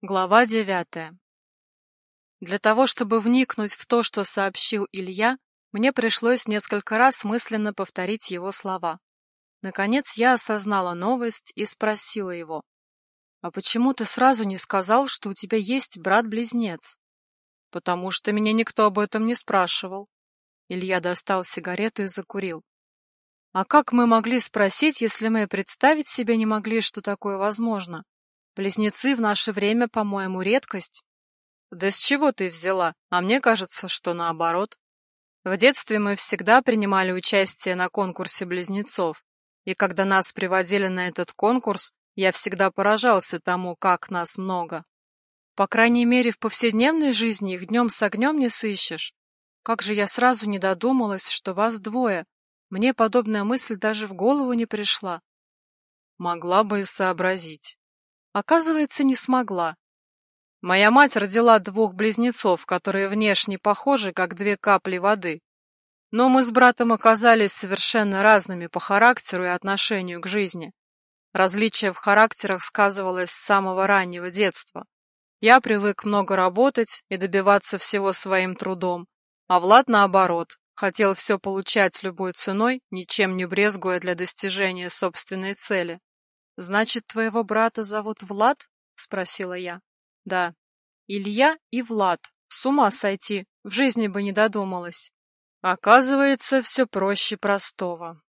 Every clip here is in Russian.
Глава девятая. Для того, чтобы вникнуть в то, что сообщил Илья, мне пришлось несколько раз мысленно повторить его слова. Наконец я осознала новость и спросила его. «А почему ты сразу не сказал, что у тебя есть брат-близнец?» «Потому что меня никто об этом не спрашивал». Илья достал сигарету и закурил. «А как мы могли спросить, если мы представить себе не могли, что такое возможно?» Близнецы в наше время, по-моему, редкость. Да с чего ты взяла? А мне кажется, что наоборот. В детстве мы всегда принимали участие на конкурсе близнецов, и когда нас приводили на этот конкурс, я всегда поражался тому, как нас много. По крайней мере, в повседневной жизни их днем с огнем не сыщешь. Как же я сразу не додумалась, что вас двое. Мне подобная мысль даже в голову не пришла. Могла бы и сообразить. Оказывается, не смогла. Моя мать родила двух близнецов, которые внешне похожи, как две капли воды. Но мы с братом оказались совершенно разными по характеру и отношению к жизни. Различие в характерах сказывалось с самого раннего детства. Я привык много работать и добиваться всего своим трудом, а Влад, наоборот, хотел все получать любой ценой, ничем не брезгуя для достижения собственной цели. «Значит, твоего брата зовут Влад?» — спросила я. «Да. Илья и Влад. С ума сойти. В жизни бы не додумалась». Оказывается, все проще простого.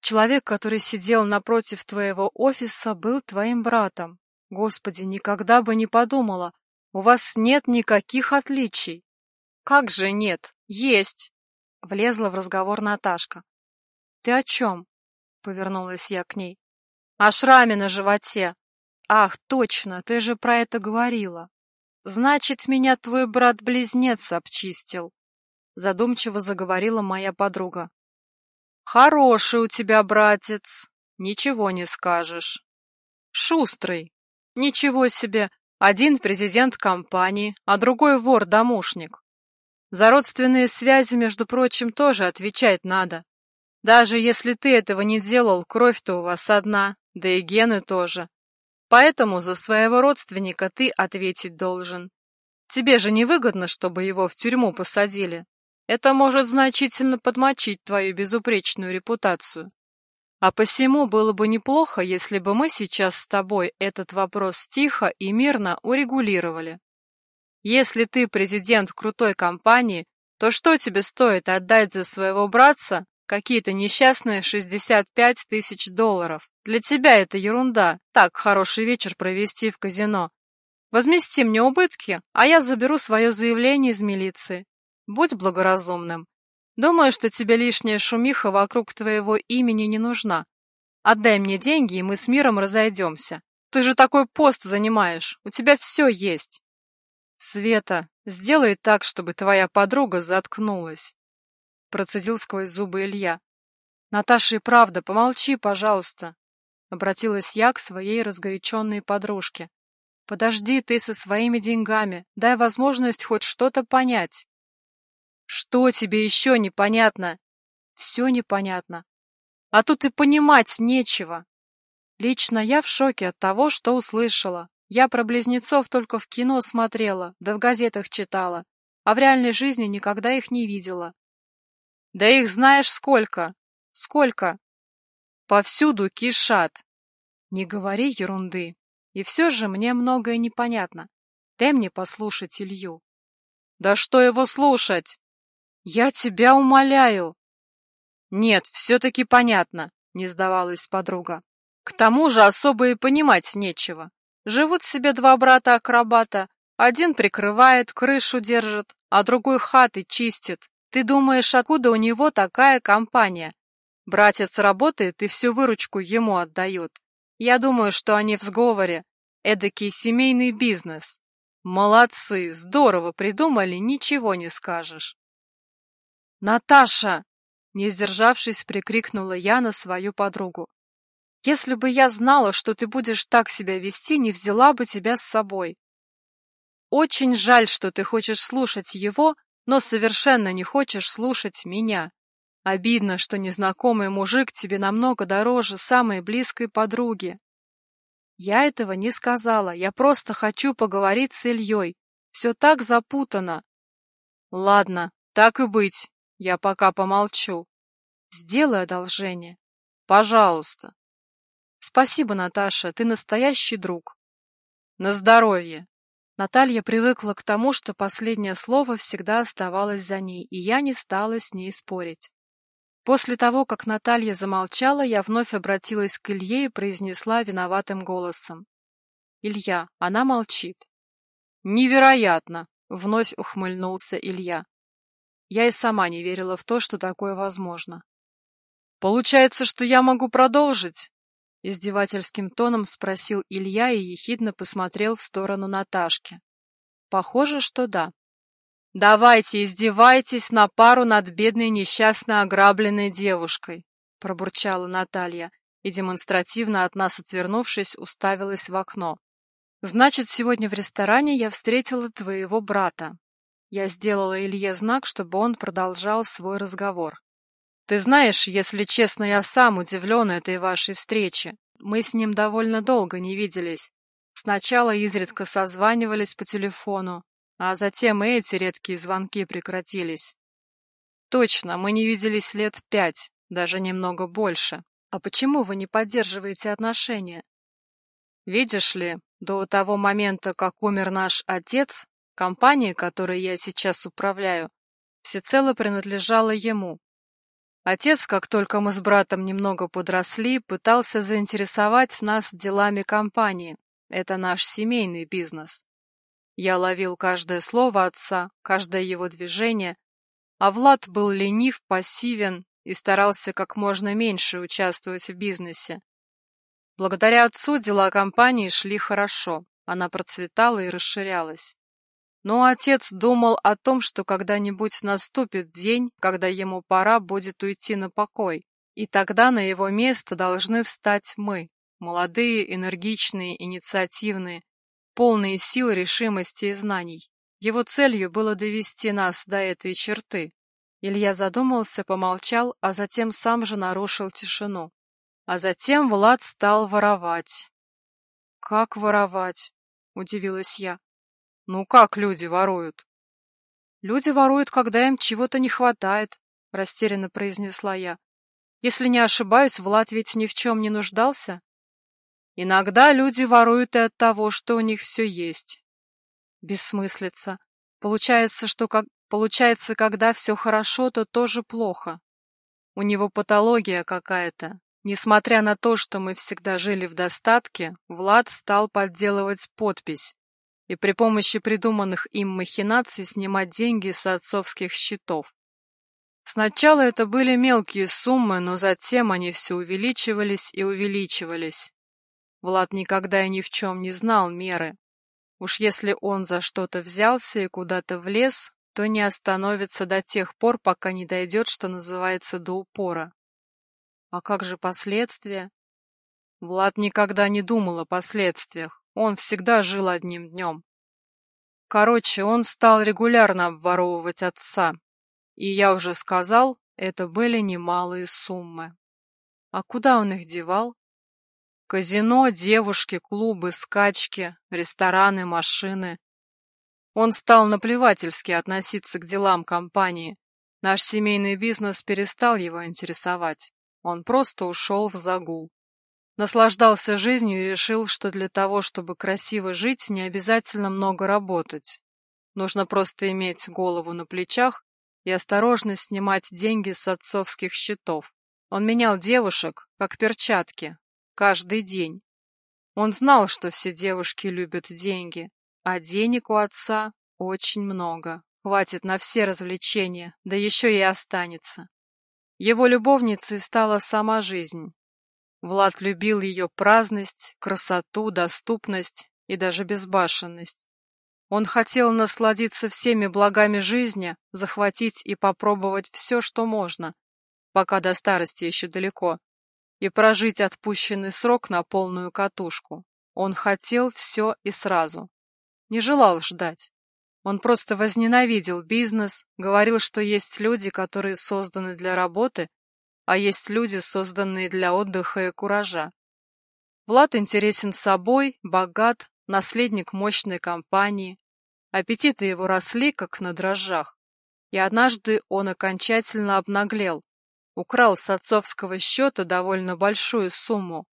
Человек, который сидел напротив твоего офиса, был твоим братом. Господи, никогда бы не подумала. У вас нет никаких отличий. Как же нет? Есть. Влезла в разговор Наташка. Ты о чем? Повернулась я к ней. О шраме на животе. Ах, точно, ты же про это говорила. Значит, меня твой брат-близнец обчистил. Задумчиво заговорила моя подруга. Хороший у тебя братец, ничего не скажешь. Шустрый. Ничего себе, один президент компании, а другой вор-домушник. За родственные связи, между прочим, тоже отвечать надо. Даже если ты этого не делал, кровь-то у вас одна, да и гены тоже. Поэтому за своего родственника ты ответить должен. Тебе же невыгодно, чтобы его в тюрьму посадили. Это может значительно подмочить твою безупречную репутацию. А посему было бы неплохо, если бы мы сейчас с тобой этот вопрос тихо и мирно урегулировали. Если ты президент крутой компании, то что тебе стоит отдать за своего братца какие-то несчастные 65 тысяч долларов? Для тебя это ерунда. Так, хороший вечер провести в казино. Возмести мне убытки, а я заберу свое заявление из милиции. Будь благоразумным. Думаю, что тебе лишняя шумиха вокруг твоего имени не нужна. Отдай мне деньги, и мы с миром разойдемся. Ты же такой пост занимаешь, у тебя все есть. Света, сделай так, чтобы твоя подруга заткнулась. Процедил сквозь зубы Илья. Наташа и правда, помолчи, пожалуйста. Обратилась я к своей разгоряченной подружке. Подожди ты со своими деньгами, дай возможность хоть что-то понять. Что тебе еще непонятно? Все непонятно. А тут и понимать нечего. Лично я в шоке от того, что услышала. Я про близнецов только в кино смотрела, да в газетах читала, а в реальной жизни никогда их не видела. Да их знаешь сколько? Сколько? Повсюду кишат. Не говори ерунды. И все же мне многое непонятно. Дай мне послушать Илью. Да что его слушать? Я тебя умоляю. Нет, все-таки понятно, не сдавалась подруга. К тому же особо и понимать нечего. Живут себе два брата-акробата. Один прикрывает, крышу держит, а другой хаты чистит. Ты думаешь, откуда у него такая компания? Братец работает и всю выручку ему отдает. Я думаю, что они в сговоре. Эдакий семейный бизнес. Молодцы, здорово придумали, ничего не скажешь. Наташа! Не сдержавшись, прикрикнула я на свою подругу. Если бы я знала, что ты будешь так себя вести, не взяла бы тебя с собой. Очень жаль, что ты хочешь слушать его, но совершенно не хочешь слушать меня. Обидно, что незнакомый мужик тебе намного дороже самой близкой подруги. Я этого не сказала, я просто хочу поговорить с Ильей. Все так запутано. Ладно, так и быть, я пока помолчу. Сделай одолжение. Пожалуйста. Спасибо, Наташа, ты настоящий друг. На здоровье. Наталья привыкла к тому, что последнее слово всегда оставалось за ней, и я не стала с ней спорить. После того, как Наталья замолчала, я вновь обратилась к Илье и произнесла виноватым голосом. «Илья, она молчит». «Невероятно!» — вновь ухмыльнулся Илья. Я и сама не верила в то, что такое возможно. «Получается, что я могу продолжить?» Издевательским тоном спросил Илья и ехидно посмотрел в сторону Наташки. Похоже, что да. «Давайте, издевайтесь на пару над бедной несчастно ограбленной девушкой», пробурчала Наталья и, демонстративно от нас отвернувшись, уставилась в окно. «Значит, сегодня в ресторане я встретила твоего брата». Я сделала Илье знак, чтобы он продолжал свой разговор. «Ты знаешь, если честно, я сам удивлен этой вашей встрече. Мы с ним довольно долго не виделись. Сначала изредка созванивались по телефону, а затем и эти редкие звонки прекратились. Точно, мы не виделись лет пять, даже немного больше. А почему вы не поддерживаете отношения? Видишь ли, до того момента, как умер наш отец, компания, которой я сейчас управляю, всецело принадлежала ему. Отец, как только мы с братом немного подросли, пытался заинтересовать нас делами компании. Это наш семейный бизнес. Я ловил каждое слово отца, каждое его движение, а Влад был ленив, пассивен и старался как можно меньше участвовать в бизнесе. Благодаря отцу дела компании шли хорошо, она процветала и расширялась. Но отец думал о том, что когда-нибудь наступит день, когда ему пора будет уйти на покой, и тогда на его место должны встать мы, молодые, энергичные, инициативные, полные сил, решимости и знаний. Его целью было довести нас до этой черты. Илья задумался, помолчал, а затем сам же нарушил тишину. А затем Влад стал воровать. «Как воровать?» — удивилась я. «Ну как люди воруют?» «Люди воруют, когда им чего-то не хватает», — растерянно произнесла я. «Если не ошибаюсь, Влад ведь ни в чем не нуждался?» Иногда люди воруют и от того, что у них все есть. Бессмыслица. Получается, что как... Получается, когда все хорошо, то тоже плохо. У него патология какая-то. Несмотря на то, что мы всегда жили в достатке, Влад стал подделывать подпись и при помощи придуманных им махинаций снимать деньги с отцовских счетов. Сначала это были мелкие суммы, но затем они все увеличивались и увеличивались. Влад никогда и ни в чем не знал меры. Уж если он за что-то взялся и куда-то влез, то не остановится до тех пор, пока не дойдет, что называется, до упора. А как же последствия? Влад никогда не думал о последствиях. Он всегда жил одним днем. Короче, он стал регулярно обворовывать отца. И я уже сказал, это были немалые суммы. А куда он их девал? Казино, девушки, клубы, скачки, рестораны, машины. Он стал наплевательски относиться к делам компании. Наш семейный бизнес перестал его интересовать. Он просто ушел в загул. Наслаждался жизнью и решил, что для того, чтобы красиво жить, не обязательно много работать. Нужно просто иметь голову на плечах и осторожно снимать деньги с отцовских счетов. Он менял девушек, как перчатки, Каждый день. Он знал, что все девушки любят деньги, а денег у отца очень много. Хватит на все развлечения, да еще и останется. Его любовницей стала сама жизнь. Влад любил ее праздность, красоту, доступность и даже безбашенность. Он хотел насладиться всеми благами жизни, захватить и попробовать все, что можно, пока до старости еще далеко, и прожить отпущенный срок на полную катушку. Он хотел все и сразу. Не желал ждать. Он просто возненавидел бизнес, говорил, что есть люди, которые созданы для работы, а есть люди, созданные для отдыха и куража. Влад интересен собой, богат, наследник мощной компании. Аппетиты его росли, как на дрожжах. И однажды он окончательно обнаглел, украл с отцовского счета довольно большую сумму.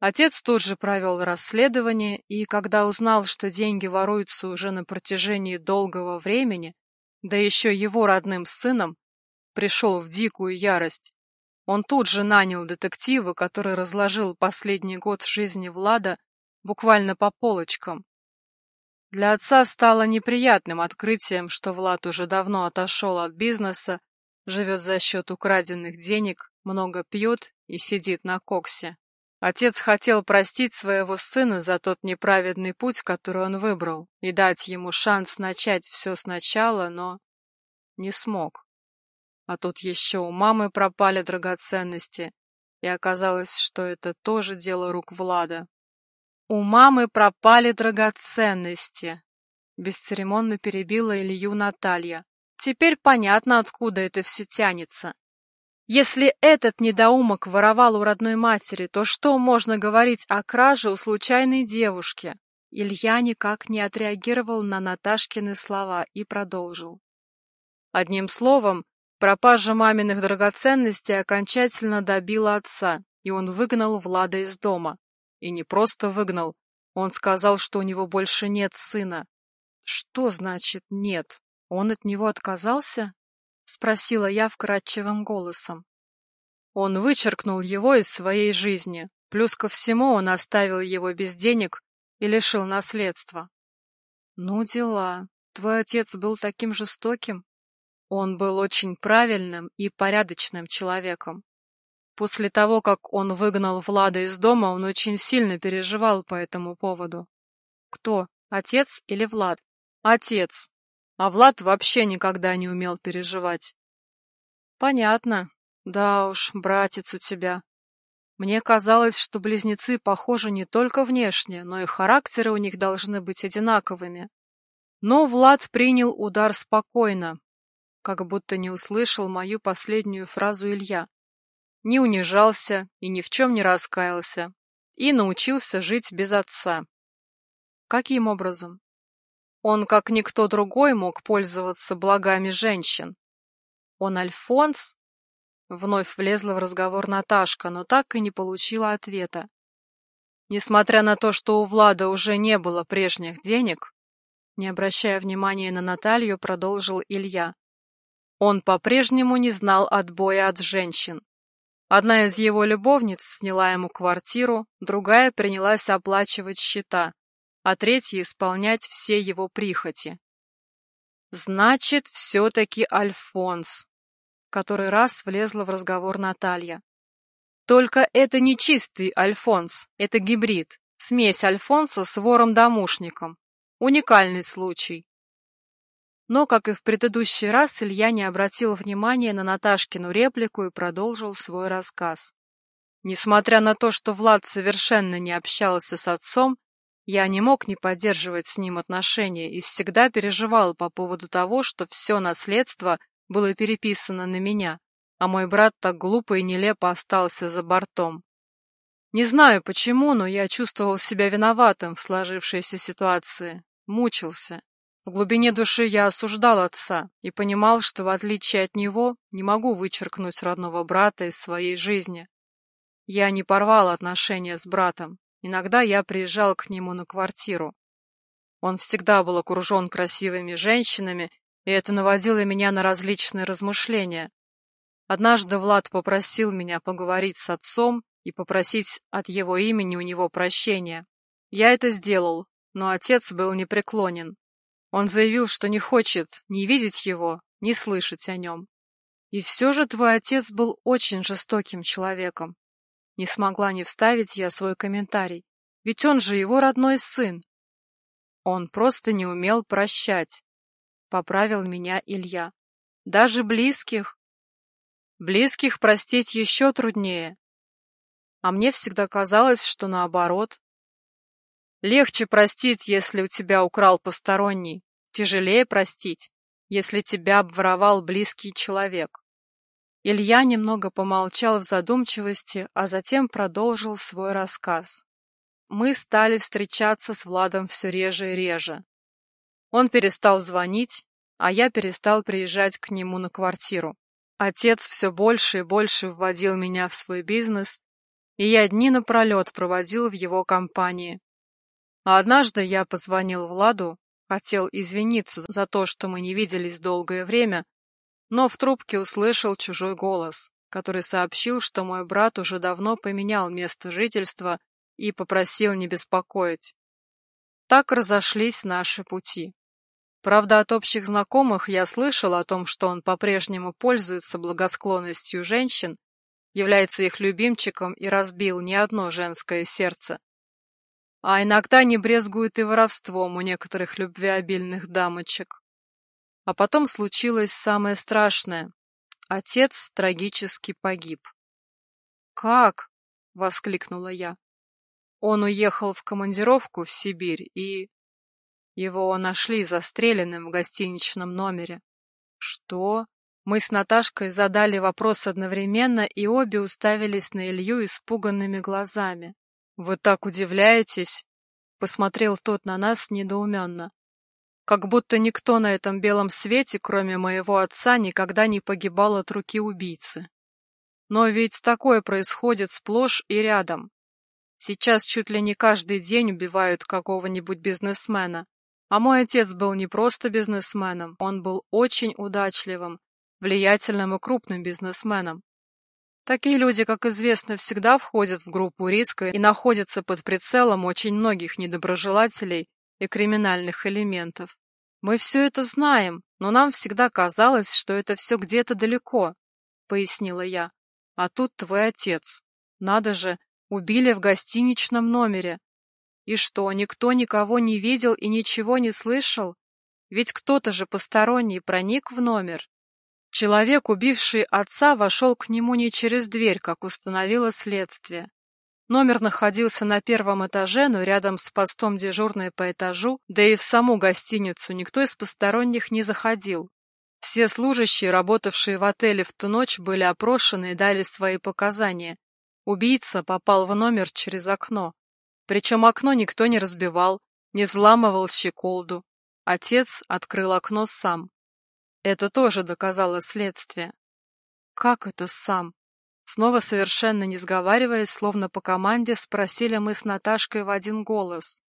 Отец тут же провел расследование, и когда узнал, что деньги воруются уже на протяжении долгого времени, да еще его родным сыном, пришел в дикую ярость. Он тут же нанял детектива, который разложил последний год жизни Влада буквально по полочкам. Для отца стало неприятным открытием, что Влад уже давно отошел от бизнеса, живет за счет украденных денег, много пьет и сидит на коксе. Отец хотел простить своего сына за тот неправедный путь, который он выбрал, и дать ему шанс начать все сначала, но не смог. А тут еще у мамы пропали драгоценности, и оказалось, что это тоже дело рук Влада. У мамы пропали драгоценности. Бесцеремонно перебила Илью Наталья. Теперь понятно, откуда это все тянется. Если этот недоумок воровал у родной матери, то что можно говорить о краже у случайной девушки? Илья никак не отреагировал на Наташкины слова и продолжил. Одним словом, пропажа маминых драгоценностей окончательно добила отца, и он выгнал Влада из дома. И не просто выгнал, он сказал, что у него больше нет сына. Что значит «нет»? Он от него отказался? — спросила я вкрадчивым голосом. Он вычеркнул его из своей жизни, плюс ко всему он оставил его без денег и лишил наследства. Ну, дела. Твой отец был таким жестоким? Он был очень правильным и порядочным человеком. После того, как он выгнал Влада из дома, он очень сильно переживал по этому поводу. Кто, отец или Влад? Отец. А Влад вообще никогда не умел переживать. Понятно. Да уж, братец у тебя. Мне казалось, что близнецы похожи не только внешне, но и характеры у них должны быть одинаковыми. Но Влад принял удар спокойно, как будто не услышал мою последнюю фразу Илья. Не унижался и ни в чем не раскаялся. И научился жить без отца. Каким образом? Он, как никто другой, мог пользоваться благами женщин. Он Альфонс? Вновь влезла в разговор Наташка, но так и не получила ответа. Несмотря на то, что у Влада уже не было прежних денег, не обращая внимания на Наталью, продолжил Илья. Он по-прежнему не знал отбоя от женщин. Одна из его любовниц сняла ему квартиру, другая принялась оплачивать счета а третья исполнять все его прихоти. Значит, все-таки Альфонс. Который раз влезла в разговор Наталья. Только это не чистый Альфонс, это гибрид, смесь Альфонса с вором-домушником. Уникальный случай. Но, как и в предыдущий раз, Илья не обратил внимания на Наташкину реплику и продолжил свой рассказ. Несмотря на то, что Влад совершенно не общался с отцом, я не мог не поддерживать с ним отношения и всегда переживал по поводу того, что все наследство было переписано на меня, а мой брат так глупо и нелепо остался за бортом. Не знаю почему, но я чувствовал себя виноватым в сложившейся ситуации, мучился. В глубине души я осуждал отца и понимал, что в отличие от него не могу вычеркнуть родного брата из своей жизни. Я не порвал отношения с братом, Иногда я приезжал к нему на квартиру. Он всегда был окружен красивыми женщинами, и это наводило меня на различные размышления. Однажды Влад попросил меня поговорить с отцом и попросить от его имени у него прощения. Я это сделал, но отец был непреклонен. Он заявил, что не хочет ни видеть его, ни слышать о нем. И все же твой отец был очень жестоким человеком. Не смогла не вставить я свой комментарий. Ведь он же его родной сын. Он просто не умел прощать. Поправил меня Илья. Даже близких. Близких простить еще труднее. А мне всегда казалось, что наоборот. Легче простить, если у тебя украл посторонний. Тяжелее простить, если тебя обворовал близкий человек. Илья немного помолчал в задумчивости, а затем продолжил свой рассказ. мы стали встречаться с Владом все реже и реже. Он перестал звонить, а я перестал приезжать к нему на квартиру. Отец все больше и больше вводил меня в свой бизнес, и я дни напролет проводил в его компании. А однажды я позвонил Владу, хотел извиниться за то, что мы не виделись долгое время, но в трубке услышал чужой голос, который сообщил, что мой брат уже давно поменял место жительства и попросил не беспокоить. Так разошлись наши пути. Правда, от общих знакомых я слышал о том, что он по-прежнему пользуется благосклонностью женщин, является их любимчиком и разбил не одно женское сердце. А иногда не брезгует и воровством у некоторых любвеобильных дамочек. А потом случилось самое страшное. Отец трагически погиб. «Как?» — воскликнула я. Он уехал в командировку в Сибирь, и... Его нашли застреленным в гостиничном номере. Что? Мы с Наташкой задали вопрос одновременно, и обе уставились на Илью испуганными глазами. «Вы так удивляетесь?» — посмотрел тот на нас недоуменно. Как будто никто на этом белом свете, кроме моего отца, никогда не погибал от руки убийцы. Но ведь такое происходит сплошь и рядом. Сейчас чуть ли не каждый день убивают какого-нибудь бизнесмена. А мой отец был не просто бизнесменом, он был очень удачливым, влиятельным и крупным бизнесменом. Такие люди, как известно, всегда входят в группу риска и находятся под прицелом очень многих недоброжелателей и криминальных элементов. Мы все это знаем, но нам всегда казалось, что это все где-то далеко, пояснила я. А тут твой отец. Надо же, убили в гостиничном номере. И что, никто никого не видел и ничего не слышал? Ведь кто-то же посторонний проник в номер. Человек, убивший отца, вошел к нему не через дверь, как установило следствие. Номер находился на первом этаже, но рядом с постом дежурной по этажу, да и в саму гостиницу никто из посторонних не заходил. Все служащие, работавшие в отеле в ту ночь, были опрошены и дали свои показания. Убийца попал в номер через окно. Причем окно никто не разбивал, не взламывал щеколду. Отец открыл окно сам. Это тоже доказало следствие. Как это сам? Снова совершенно не сговариваясь, словно по команде, спросили мы с Наташкой в один голос.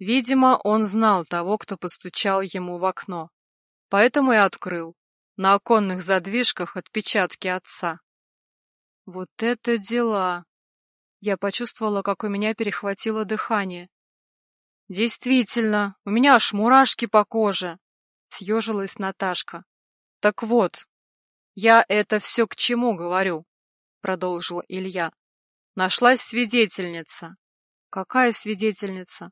Видимо, он знал того, кто постучал ему в окно. Поэтому и открыл. На оконных задвижках отпечатки отца. Вот это дела! Я почувствовала, как у меня перехватило дыхание. Действительно, у меня аж мурашки по коже, съежилась Наташка. Так вот, я это все к чему говорю, продолжил Илья. Нашлась свидетельница. Какая свидетельница?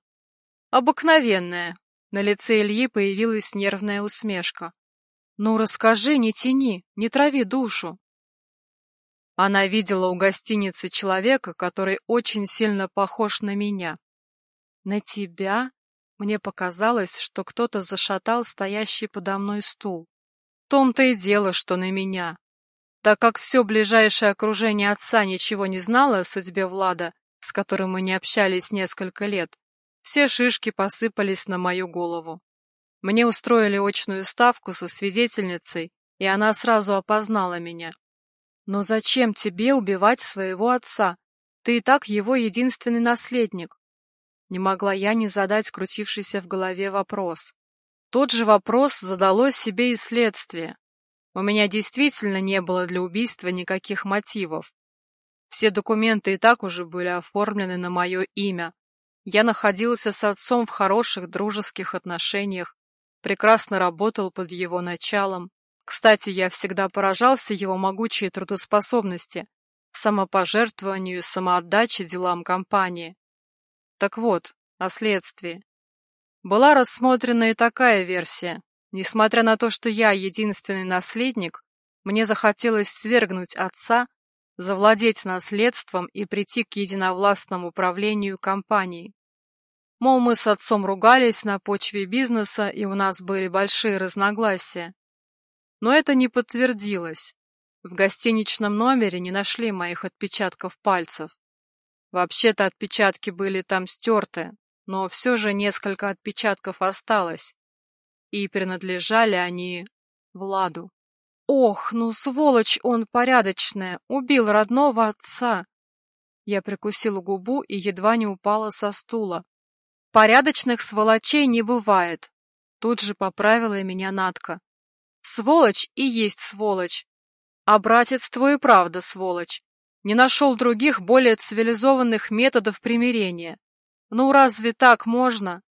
Обыкновенная. На лице Ильи появилась нервная усмешка. Ну расскажи, не тяни, не трави душу. Она видела у гостиницы человека, который очень сильно похож на меня. На тебя? Мне показалось, что кто-то зашатал стоящий подо мной стул том-то и дело, что на меня. Так как все ближайшее окружение отца ничего не знало о судьбе Влада, с которым мы не общались несколько лет, все шишки посыпались на мою голову. Мне устроили очную ставку со свидетельницей, и она сразу опознала меня. Но зачем тебе убивать своего отца? Ты и так его единственный наследник. Не могла я не задать крутившийся в голове вопрос. Тот же вопрос задало себе и следствие. У меня действительно не было для убийства никаких мотивов. Все документы и так уже были оформлены на мое имя. Я находился с отцом в хороших дружеских отношениях, прекрасно работал под его началом. Кстати, я всегда поражался его могучей трудоспособности, самопожертвованию и самоотдаче делам компании. Так вот, о следствии. Была рассмотрена и такая версия. Несмотря на то, что я единственный наследник, мне захотелось свергнуть отца, завладеть наследством и прийти к единовластному управлению компанией. Мол, мы с отцом ругались на почве бизнеса, и у нас были большие разногласия. Но это не подтвердилось. В гостиничном номере не нашли моих отпечатков пальцев. Вообще-то отпечатки были там стерты, но все же несколько отпечатков осталось, и принадлежали они Владу. Ох, ну сволочь он порядочная, убил родного отца. Я прикусила губу и едва не упала со стула. Порядочных сволочей не бывает. Тут же поправила меня Натка. Сволочь и есть сволочь. А братец твой и правда сволочь. Не нашел других, более цивилизованных методов примирения. Ну разве так можно?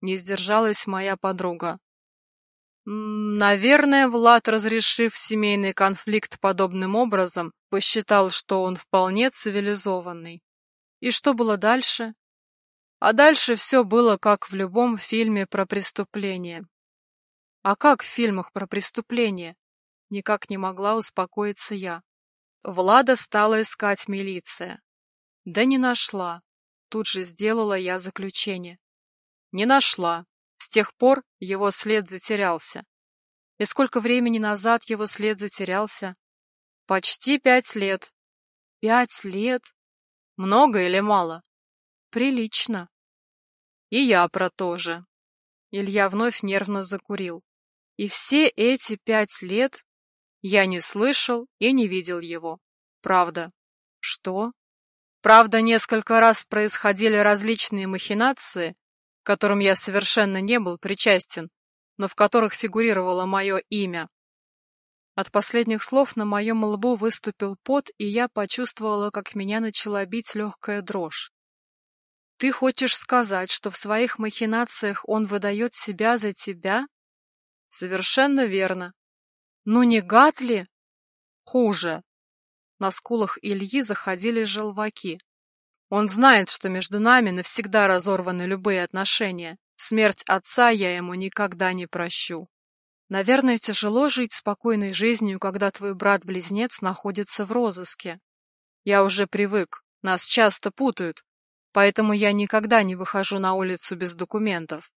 Не сдержалась моя подруга. Наверное, Влад, разрешив семейный конфликт подобным образом, посчитал, что он вполне цивилизованный. И что было дальше? А дальше все было как в любом фильме про преступление. А как в фильмах про преступление? Никак не могла успокоиться я. Влада стала искать милиция. Да не нашла. Тут же сделала я заключение. Не нашла. С тех пор его след затерялся. И сколько времени назад его след затерялся? Почти пять лет. Пять лет? Много или мало? Прилично. И я про то же. Илья вновь нервно закурил. И все эти пять лет я не слышал и не видел его. Правда. Что? Правда, несколько раз происходили различные махинации, которым я совершенно не был причастен, но в которых фигурировало мое имя. От последних слов на моем лбу выступил пот, и я почувствовала, как меня начала бить легкая дрожь. «Ты хочешь сказать, что в своих махинациях он выдает себя за тебя?» «Совершенно верно. Ну не гад ли?» «Хуже». На скулах Ильи заходили желваки. Он знает, что между нами навсегда разорваны любые отношения. Смерть отца я ему никогда не прощу. Наверное, тяжело жить спокойной жизнью, когда твой брат-близнец находится в розыске. Я уже привык, нас часто путают, поэтому я никогда не выхожу на улицу без документов.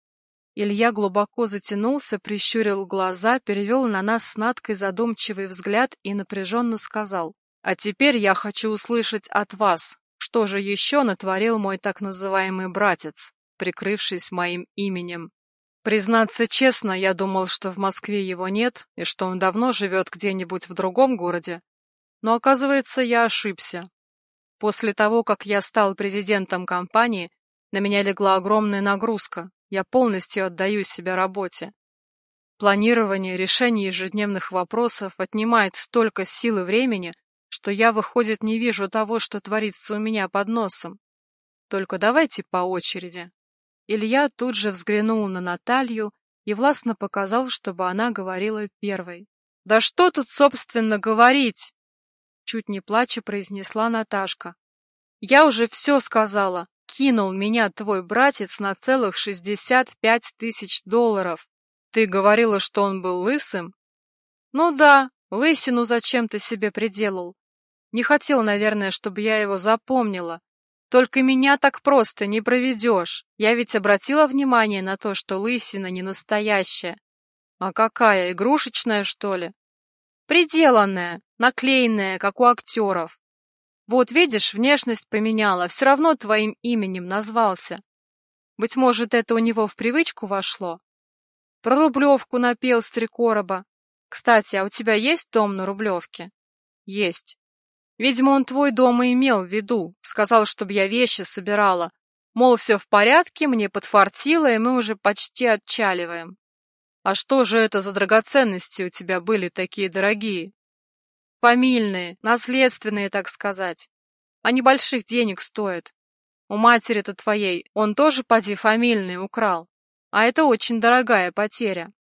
Илья глубоко затянулся, прищурил глаза, перевел на нас с Надкой задумчивый взгляд и напряженно сказал, «А теперь я хочу услышать от вас, что же еще натворил мой так называемый братец, прикрывшись моим именем? Признаться честно, я думал, что в Москве его нет и что он давно живет где-нибудь в другом городе. Но оказывается, я ошибся. После того, как я стал президентом компании, на меня легла огромная нагрузка. Я полностью отдаю себя работе. Планирование, решение ежедневных вопросов отнимает столько сил и времени, что я, выходит, не вижу того, что творится у меня под носом. Только давайте по очереди. Илья тут же взглянул на Наталью и властно показал, чтобы она говорила первой. «Да что тут, собственно, говорить?» Чуть не плача произнесла Наташка. «Я уже все сказала. Кинул меня твой братец на целых шестьдесят пять тысяч долларов. Ты говорила, что он был лысым?» «Ну да, лысину зачем ты себе приделал. Не хотел, наверное, чтобы я его запомнила. Только меня так просто не проведешь. Я ведь обратила внимание на то, что лысина не настоящая. А какая, игрушечная, что ли? Приделанная, наклеенная, как у актеров. Вот видишь, внешность поменяла, все равно твоим именем назвался. Быть может, это у него в привычку вошло? Про Рублевку напел с три короба. Кстати, а у тебя есть дом на Рублевке? Есть. Видимо, он твой дом и имел в виду, сказал, чтобы я вещи собирала. Мол, все в порядке, мне подфартило, и мы уже почти отчаливаем. А что же это за драгоценности у тебя были такие дорогие? Фамильные, наследственные, так сказать. Они больших денег стоят. У матери-то твоей он тоже, поди, фамильный украл. А это очень дорогая потеря.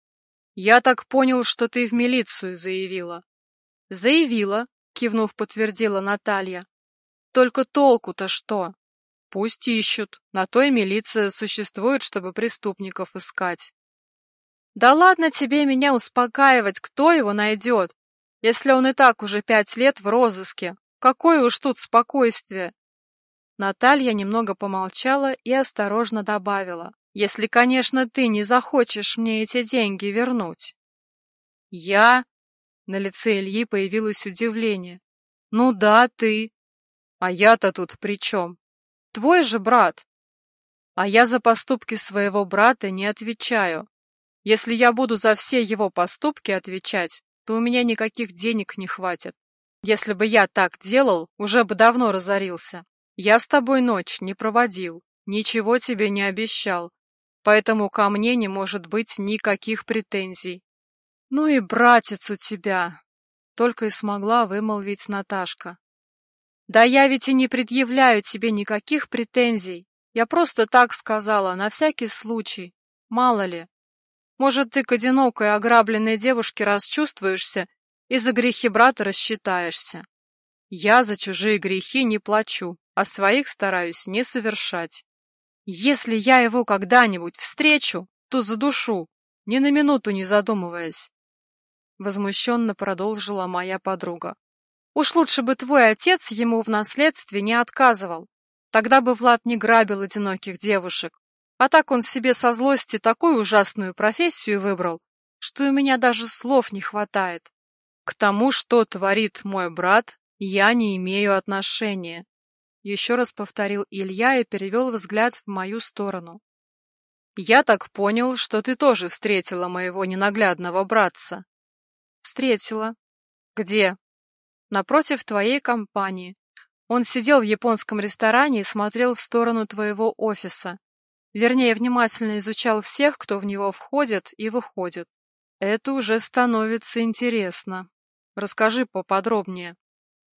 Я так понял, что ты в милицию заявила. Заявила, кивнув, подтвердила Наталья. Только толку-то что? Пусть ищут. На то и милиция существует, чтобы преступников искать. Да ладно тебе меня успокаивать, кто его найдет? Если он и так уже пять лет в розыске, какое уж тут спокойствие? Наталья немного помолчала и осторожно добавила. Если, конечно, ты не захочешь мне эти деньги вернуть. Я? На лице Ильи появилось удивление. «Ну да, ты. А я-то тут при чем? Твой же брат. А я за поступки своего брата не отвечаю. Если я буду за все его поступки отвечать, то у меня никаких денег не хватит. Если бы я так делал, уже бы давно разорился. Я с тобой ночь не проводил, ничего тебе не обещал, поэтому ко мне не может быть никаких претензий. Ну и братец у тебя, только и смогла вымолвить Наташка. Да я ведь и не предъявляю тебе никаких претензий. Я просто так сказала, на всякий случай. Мало ли. Может, ты к одинокой ограбленной девушке расчувствуешься и за грехи брата рассчитаешься. Я за чужие грехи не плачу, а своих стараюсь не совершать. Если я его когда-нибудь встречу, то задушу, ни на минуту не задумываясь. Возмущенно продолжила моя подруга. Уж лучше бы твой отец ему в наследстве не отказывал. Тогда бы Влад не грабил одиноких девушек. А так он себе со злости такую ужасную профессию выбрал, что у меня даже слов не хватает. К тому, что творит мой брат, я не имею отношения. Еще раз повторил Илья и перевел взгляд в мою сторону. Я так понял, что ты тоже встретила моего ненаглядного братца. Встретила. Где? Напротив твоей компании. Он сидел в японском ресторане и смотрел в сторону твоего офиса. Вернее, внимательно изучал всех, кто в него входит и выходит. Это уже становится интересно. Расскажи поподробнее.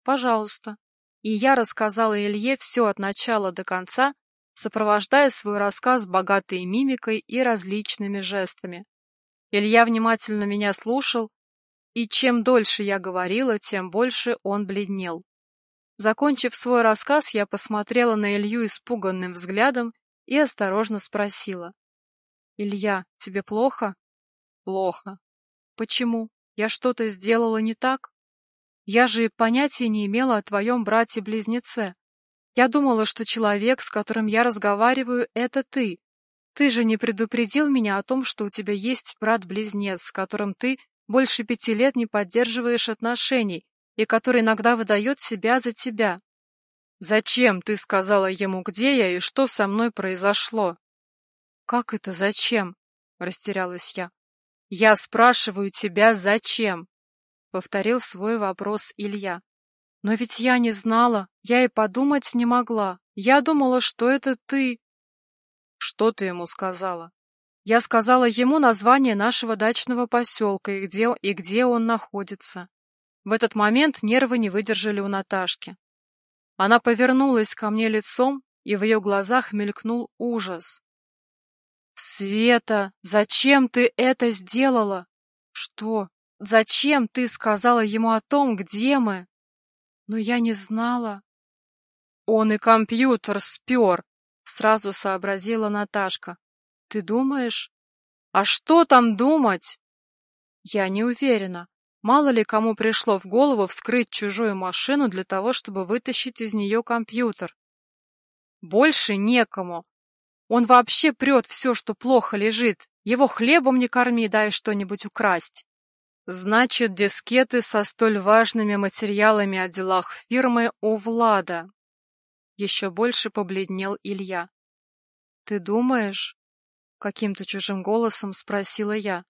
Пожалуйста. И я рассказала Илье все от начала до конца, сопровождая свой рассказ богатой мимикой и различными жестами. Илья внимательно меня слушал, и чем дольше я говорила, тем больше он бледнел. Закончив свой рассказ, я посмотрела на Илью испуганным взглядом и осторожно спросила. «Илья, тебе плохо?» «Плохо». «Почему? Я что-то сделала не так?» «Я же понятия не имела о твоем брате-близнеце. Я думала, что человек, с которым я разговариваю, это ты. Ты же не предупредил меня о том, что у тебя есть брат-близнец, с которым ты больше пяти лет не поддерживаешь отношений и который иногда выдает себя за тебя. Зачем ты сказала ему, где я и что со мной произошло? Как это зачем? Растерялась я. Я спрашиваю тебя, зачем? Повторил свой вопрос Илья. Но ведь я не знала, я и подумать не могла. Я думала, что это ты. Что ты ему сказала? Я сказала ему название нашего дачного поселка и где, и где он находится. В этот момент нервы не выдержали у Наташки. Она повернулась ко мне лицом, и в ее глазах мелькнул ужас. «Света, зачем ты это сделала? Что? Зачем ты сказала ему о том, где мы?» «Но я не знала». «Он и компьютер спер», — сразу сообразила Наташка. Ты думаешь? А что там думать? Я не уверена. Мало ли кому пришло в голову вскрыть чужую машину для того, чтобы вытащить из нее компьютер. Больше некому. Он вообще прет все, что плохо лежит. Его хлебом не корми, дай что-нибудь украсть. Значит, дискеты со столь важными материалами о делах фирмы у Влада. Еще больше побледнел Илья. Ты думаешь? Каким-то чужим голосом спросила я.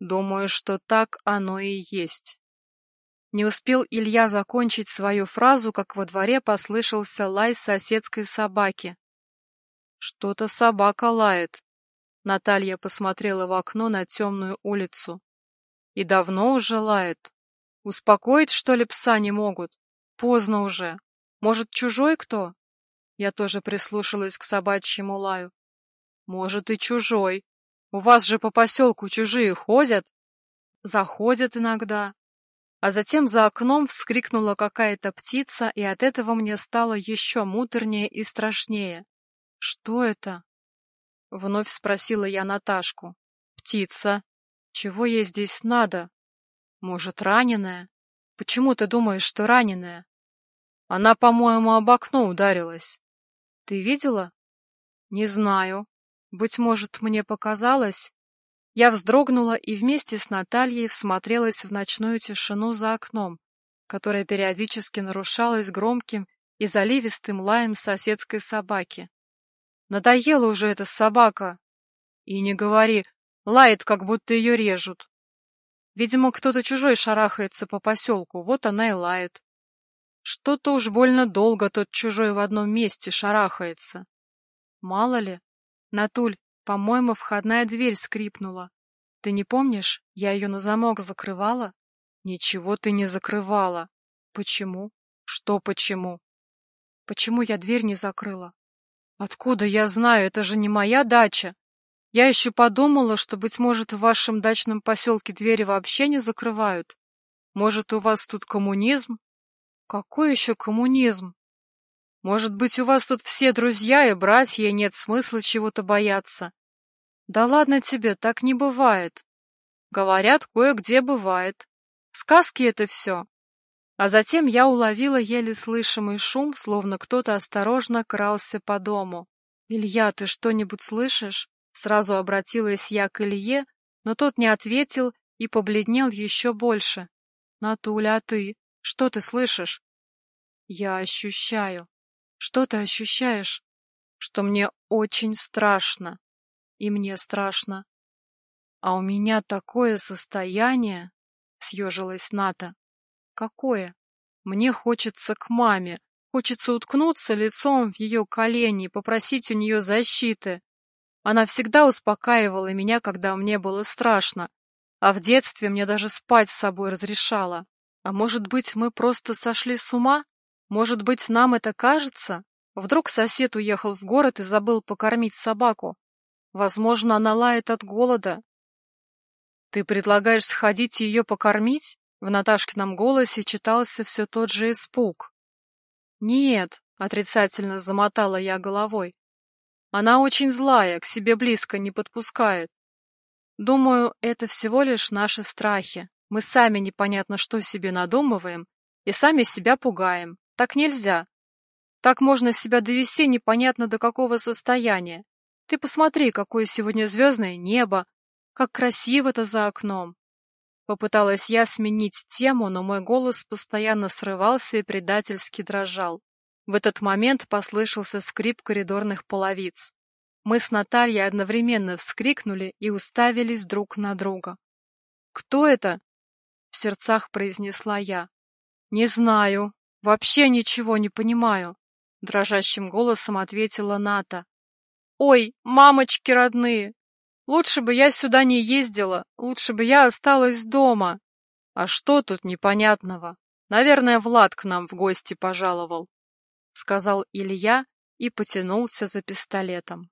Думаю, что так оно и есть. Не успел Илья закончить свою фразу, как во дворе послышался лай соседской собаки. Что-то собака лает. Наталья посмотрела в окно на темную улицу. И давно уже лает. Успокоить, что ли, пса не могут? Поздно уже. Может, чужой кто? Я тоже прислушалась к собачьему лаю. Может, и чужой. У вас же по поселку чужие ходят? Заходят иногда. А затем за окном вскрикнула какая-то птица, и от этого мне стало еще муторнее и страшнее. Что это? Вновь спросила я Наташку. Птица. Чего ей здесь надо? Может, раненая? Почему ты думаешь, что раненая? Она, по-моему, об окно ударилась. Ты видела? Не знаю. Быть может, мне показалось? Я вздрогнула и вместе с Натальей всмотрелась в ночную тишину за окном, которая периодически нарушалась громким, и заливистым лаем соседской собаки. Надоела уже эта собака. И не говори, лает, как будто ее режут. Видимо, кто-то чужой шарахается по поселку, вот она и лает. Что-то уж больно долго тот чужой в одном месте шарахается. Мало ли. Натуль, по-моему, входная дверь скрипнула. Ты не помнишь, я ее на замок закрывала? Ничего ты не закрывала. Почему? Что почему? Почему я дверь не закрыла? Откуда я знаю, это же не моя дача. Я еще подумала, что, быть может, в вашем дачном поселке двери вообще не закрывают. Может, у вас тут коммунизм? Какой еще коммунизм? Может быть, у вас тут все друзья и братья, и нет смысла чего-то бояться. Да ладно тебе, так не бывает. Говорят, кое-где бывает. Сказки это все. А затем я уловила еле слышимый шум, словно кто-то осторожно крался по дому. «Илья, ты что-нибудь слышишь?» Сразу обратилась я к Илье, но тот не ответил и побледнел еще больше. «Натуля, а ты? Что ты слышишь?» «Я ощущаю». «Что ты ощущаешь?» «Что мне очень страшно. И мне страшно». «А у меня такое состояние...» — съежилась Ната. «Какое?» «Мне хочется к маме. Хочется уткнуться лицом в ее колени попросить у нее защиты. Она всегда успокаивала меня, когда мне было страшно, а в детстве мне даже спать с собой разрешала. А может быть, мы просто сошли с ума? Может быть, нам это кажется? Вдруг сосед уехал в город и забыл покормить собаку? Возможно, она лает от голода. Ты предлагаешь сходить ее покормить? В Наташкином голосе читался все тот же испуг. Нет, отрицательно замотала я головой. Она очень злая, к себе близко не подпускает. Думаю, это всего лишь наши страхи. Мы сами непонятно что себе надумываем и сами себя пугаем. Так нельзя. Так можно себя довести непонятно до какого состояния. Ты посмотри, какое сегодня звездное небо, как красиво-то за окном. Попыталась я сменить тему, но мой голос постоянно срывался и предательски дрожал. В этот момент послышался скрип коридорных половиц. Мы с Натальей одновременно вскрикнули и уставились друг на друга. «Кто это?» — в сердцах произнесла я. «Не знаю. Вообще ничего не понимаю», — дрожащим голосом ответила Ната. «Ой, мамочки родные! Лучше бы я сюда не ездила, лучше бы я осталась дома!» «А что тут непонятного? Наверное, Влад к нам в гости пожаловал», — сказал Илья и потянулся за пистолетом.